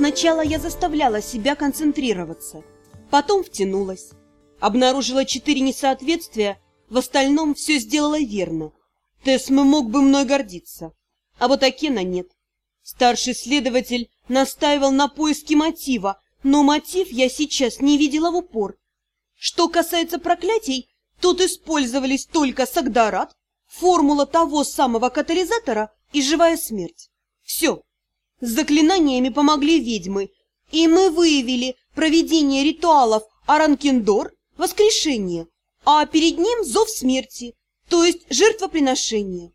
Сначала я заставляла себя концентрироваться, потом втянулась. Обнаружила четыре несоответствия, в остальном все сделала верно. Тесме мог бы мной гордиться, а вот Акена нет. Старший следователь настаивал на поиске мотива, но мотив я сейчас не видела в упор. Что касается проклятий, тут использовались только Сагдарат, формула того самого катализатора и живая смерть. Все. С заклинаниями помогли ведьмы, и мы выявили проведение ритуалов Аранкендор, воскрешение, а перед ним зов смерти, то есть жертвоприношение.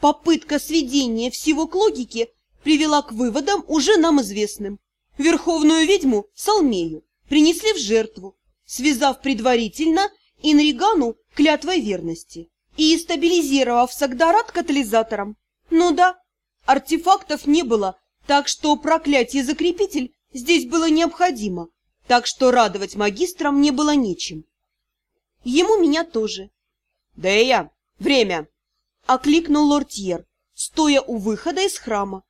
Попытка сведения всего к логике привела к выводам уже нам известным. Верховную ведьму, Салмею, принесли в жертву, связав предварительно Инригану клятвой верности и стабилизировав Сагдарат катализатором. Ну да, артефактов не было, так что проклятие-закрепитель здесь было необходимо, так что радовать магистрам не было нечем. Ему меня тоже. «Да и я! Время!» — окликнул лортьер, стоя у выхода из храма.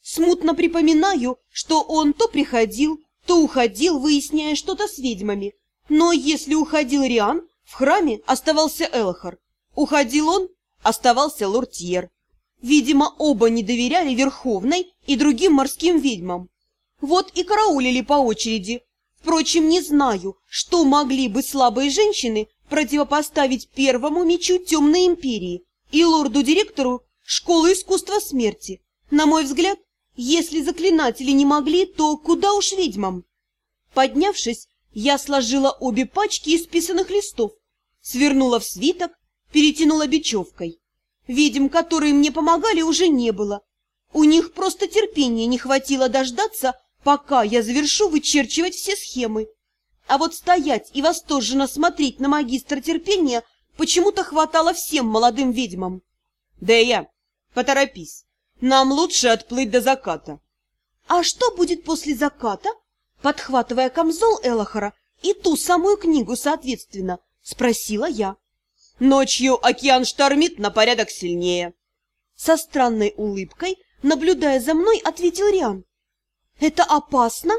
Смутно припоминаю, что он то приходил, то уходил, выясняя что-то с ведьмами. Но если уходил Риан, в храме оставался Элохар. Уходил он, оставался лортьер. Видимо, оба не доверяли Верховной и другим морским ведьмам. Вот и караулили по очереди. Впрочем, не знаю, что могли бы слабые женщины противопоставить первому мечу Темной Империи и лорду-директору Школы искусства смерти. На мой взгляд, если заклинатели не могли, то куда уж ведьмам? Поднявшись, я сложила обе пачки исписанных листов, свернула в свиток, перетянула бечевкой. Ведьм, которые мне помогали, уже не было. У них просто терпения не хватило дождаться, пока я завершу вычерчивать все схемы. А вот стоять и восторженно смотреть на магистра терпения почему-то хватало всем молодым ведьмам. Да я, поторопись, нам лучше отплыть до заката. А что будет после заката? Подхватывая камзол Элохора и ту самую книгу, соответственно, спросила я. Ночью океан штормит на порядок сильнее. Со странной улыбкой, наблюдая за мной, ответил Риан. Это опасно?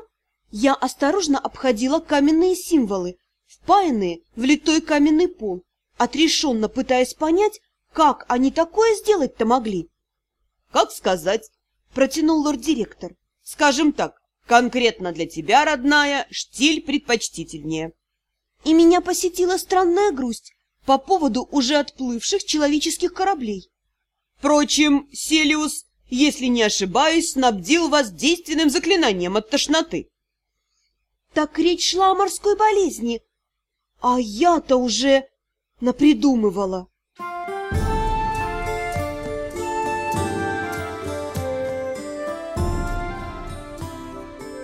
Я осторожно обходила каменные символы, впаянные в литой каменный пол, отрешенно пытаясь понять, как они такое сделать-то могли. — Как сказать? — протянул лорд-директор. — Скажем так, конкретно для тебя, родная, штиль предпочтительнее. И меня посетила странная грусть по поводу уже отплывших человеческих кораблей. Впрочем, Селиус, если не ошибаюсь, снабдил вас действенным заклинанием от тошноты. Так речь шла о морской болезни. А я-то уже напридумывала.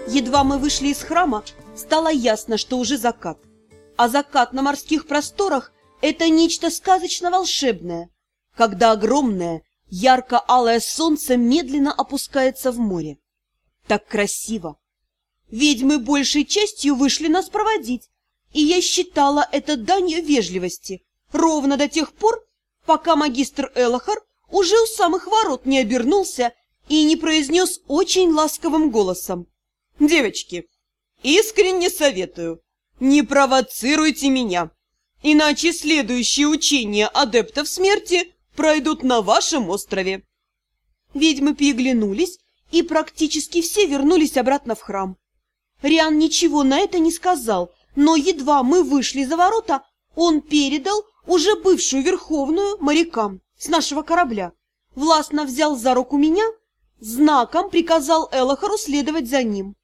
Едва мы вышли из храма, стало ясно, что уже закат. А закат на морских просторах — это нечто сказочно-волшебное, когда огромное, ярко-алое солнце медленно опускается в море. Так красиво! Ведьмы большей частью вышли нас проводить, и я считала это данью вежливости, ровно до тех пор, пока магистр Элохар уже у самых ворот не обернулся и не произнес очень ласковым голосом. «Девочки, искренне советую, не провоцируйте меня, иначе следующие учения адептов смерти пройдут на вашем острове». Ведьмы переглянулись, и практически все вернулись обратно в храм. Риан ничего на это не сказал, но едва мы вышли за ворота, он передал уже бывшую верховную морякам с нашего корабля. Властно взял за руку меня, знаком приказал Элохору следовать за ним.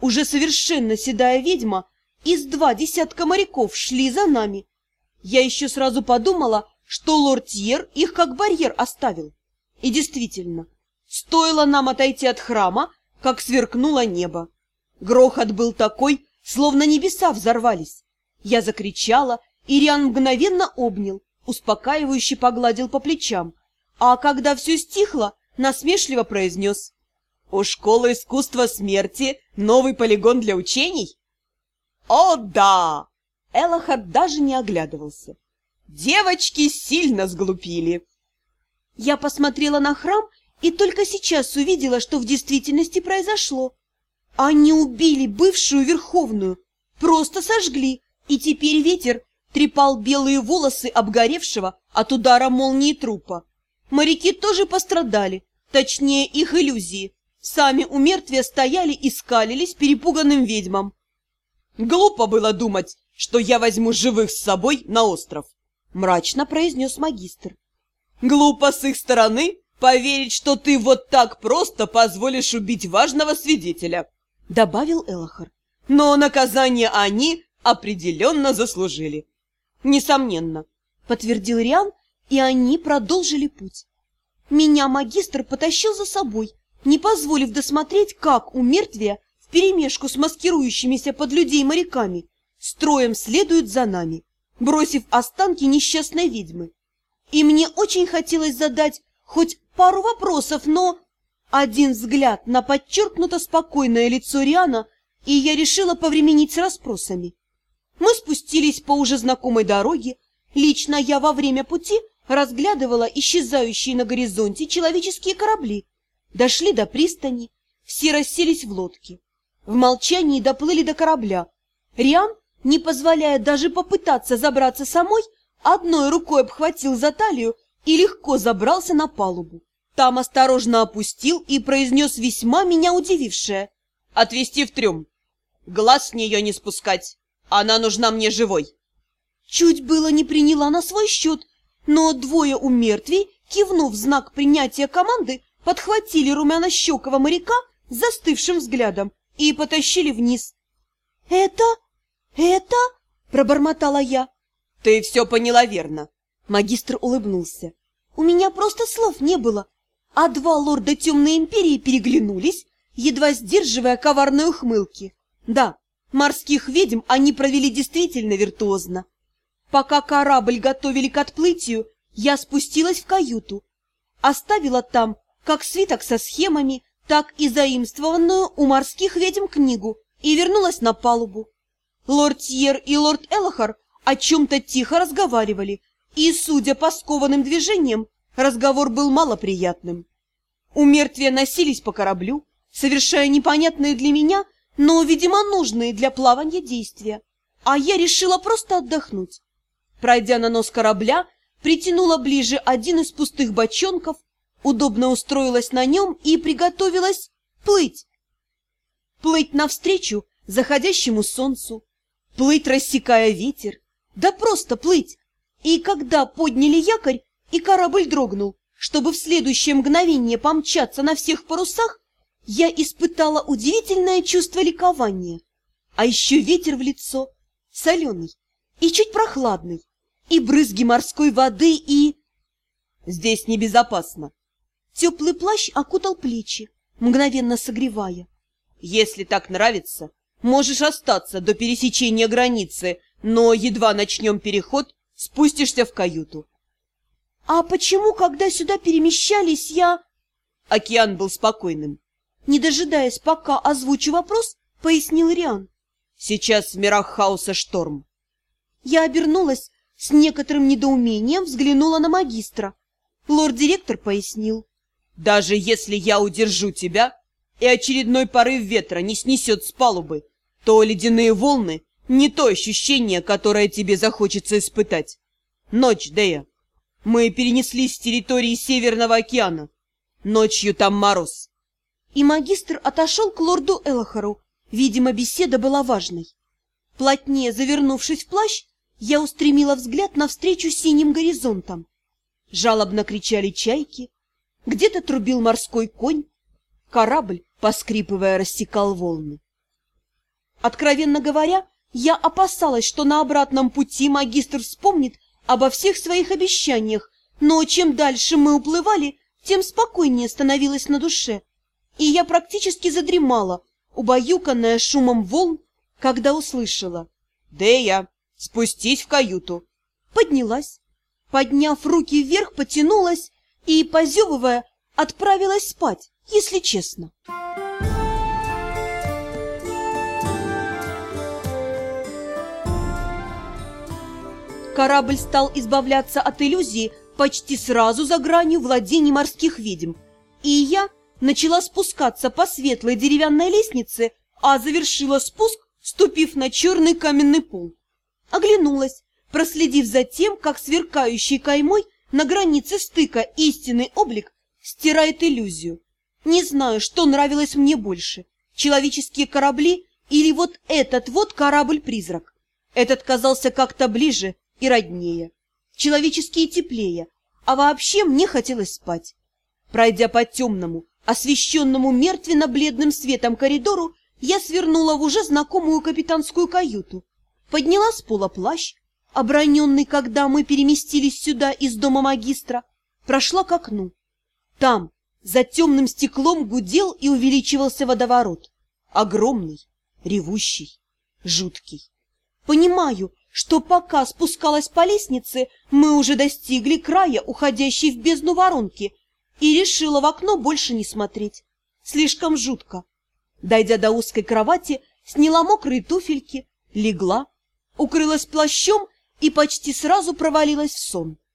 Уже совершенно седая ведьма из два десятка моряков шли за нами. Я еще сразу подумала, что лорд Тьер их как барьер оставил. И действительно, стоило нам отойти от храма, как сверкнуло небо. Грохот был такой, словно небеса взорвались. Я закричала, и Риан мгновенно обнял, успокаивающе погладил по плечам, а когда все стихло, насмешливо произнес. «У школы искусства смерти новый полигон для учений?» «О, да!» Элохар даже не оглядывался. «Девочки сильно сглупили!» Я посмотрела на храм и только сейчас увидела, что в действительности произошло. Они убили бывшую Верховную, просто сожгли, и теперь ветер трепал белые волосы обгоревшего от удара молнии трупа. Моряки тоже пострадали, точнее их иллюзии. Сами у стояли и скалились перепуганным ведьмам. Глупо было думать, что я возьму живых с собой на остров, мрачно произнес магистр. Глупо с их стороны поверить, что ты вот так просто позволишь убить важного свидетеля, добавил Элохар. Но наказание они определенно заслужили. Несомненно, подтвердил Риан, и они продолжили путь. Меня магистр потащил за собой, не позволив досмотреть, как у мертвия вперемешку с маскирующимися под людей моряками строем следуют за нами, бросив останки несчастной ведьмы. И мне очень хотелось задать хоть пару вопросов, но... Один взгляд на подчеркнуто спокойное лицо Риана, и я решила повременить с расспросами. Мы спустились по уже знакомой дороге. Лично я во время пути разглядывала исчезающие на горизонте человеческие корабли. Дошли до пристани, все расселись в лодке. В молчании доплыли до корабля. Риан, не позволяя даже попытаться забраться самой, одной рукой обхватил за талию и легко забрался на палубу. Там осторожно опустил и произнес весьма меня удивившее. «Отвести в трюм. Глаз с нее не спускать. Она нужна мне живой. Чуть было не приняла на свой счет, но двое у мертвей, кивнув знак принятия команды, подхватили румяно-щекого моряка застывшим взглядом и потащили вниз. «Это? Это?» — пробормотала я. «Ты все поняла верно», — магистр улыбнулся. «У меня просто слов не было, а два лорда Темной Империи переглянулись, едва сдерживая коварные ухмылки. Да, Морских ведьм они провели действительно виртуозно. Пока корабль готовили к отплытию, я спустилась в каюту. Оставила там как свиток со схемами, так и заимствованную у морских ведьм книгу и вернулась на палубу. Лорд Тьер и лорд Элохар о чем-то тихо разговаривали, и, судя по скованным движениям, разговор был малоприятным. У мертвия носились по кораблю, совершая непонятные для меня но, видимо, нужные для плавания действия. А я решила просто отдохнуть. Пройдя на нос корабля, притянула ближе один из пустых бочонков, удобно устроилась на нем и приготовилась плыть. Плыть навстречу заходящему солнцу, плыть, рассекая ветер, да просто плыть. И когда подняли якорь, и корабль дрогнул, чтобы в следующее мгновение помчаться на всех парусах, я испытала удивительное чувство ликования. А еще ветер в лицо, соленый и чуть прохладный, и брызги морской воды, и... Здесь небезопасно. Теплый плащ окутал плечи, мгновенно согревая. Если так нравится, можешь остаться до пересечения границы, но едва начнем переход, спустишься в каюту. А почему, когда сюда перемещались, я... Океан был спокойным. Не дожидаясь, пока озвучу вопрос, пояснил Риан. Сейчас в мирах хаоса шторм. Я обернулась, с некоторым недоумением взглянула на магистра. Лорд-директор пояснил. Даже если я удержу тебя, и очередной порыв ветра не снесет с палубы, то ледяные волны — не то ощущение, которое тебе захочется испытать. Ночь, Дея. Мы перенеслись с территории Северного океана. Ночью там мороз и магистр отошел к лорду Элохору. Видимо, беседа была важной. Плотнее завернувшись в плащ, я устремила взгляд навстречу синим горизонтам. Жалобно кричали чайки, где-то трубил морской конь, корабль, поскрипывая, рассекал волны. Откровенно говоря, я опасалась, что на обратном пути магистр вспомнит обо всех своих обещаниях, но чем дальше мы уплывали, тем спокойнее становилось на душе и я практически задремала, убаюканная шумом волн, когда услышала. «Дея, спустись в каюту!» Поднялась, подняв руки вверх, потянулась и, позевывая, отправилась спать, если честно. Корабль стал избавляться от иллюзии почти сразу за гранью владений морских ведьм, и я начала спускаться по светлой деревянной лестнице а завершила спуск, ступив на черный каменный пол. Оглянулась, проследив за тем, как сверкающий каймой на границе стыка истинный облик стирает иллюзию. Не знаю, что нравилось мне больше – человеческие корабли или вот этот вот корабль-призрак. Этот казался как-то ближе и роднее, человеческие теплее, а вообще мне хотелось спать. Пройдя по темному, освещенному мертвенно-бледным светом коридору, я свернула в уже знакомую капитанскую каюту, подняла с пола плащ, оброненный, когда мы переместились сюда из дома магистра, прошла к окну. Там, за темным стеклом, гудел и увеличивался водоворот. Огромный, ревущий, жуткий. Понимаю, что пока спускалась по лестнице, мы уже достигли края, уходящей в бездну воронки, и решила в окно больше не смотреть. Слишком жутко. Дойдя до узкой кровати, сняла мокрые туфельки, легла, укрылась плащом и почти сразу провалилась в сон.